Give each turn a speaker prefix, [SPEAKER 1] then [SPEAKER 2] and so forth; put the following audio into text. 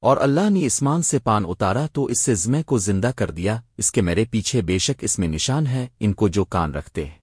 [SPEAKER 1] اور اللہ نے اسمان سے پان اتارا تو اس سے زمے کو زندہ کر دیا، اس کے میرے پیچھے بے شک اس میں نشان ہے، ان کو جو کان رکھتے ہیں۔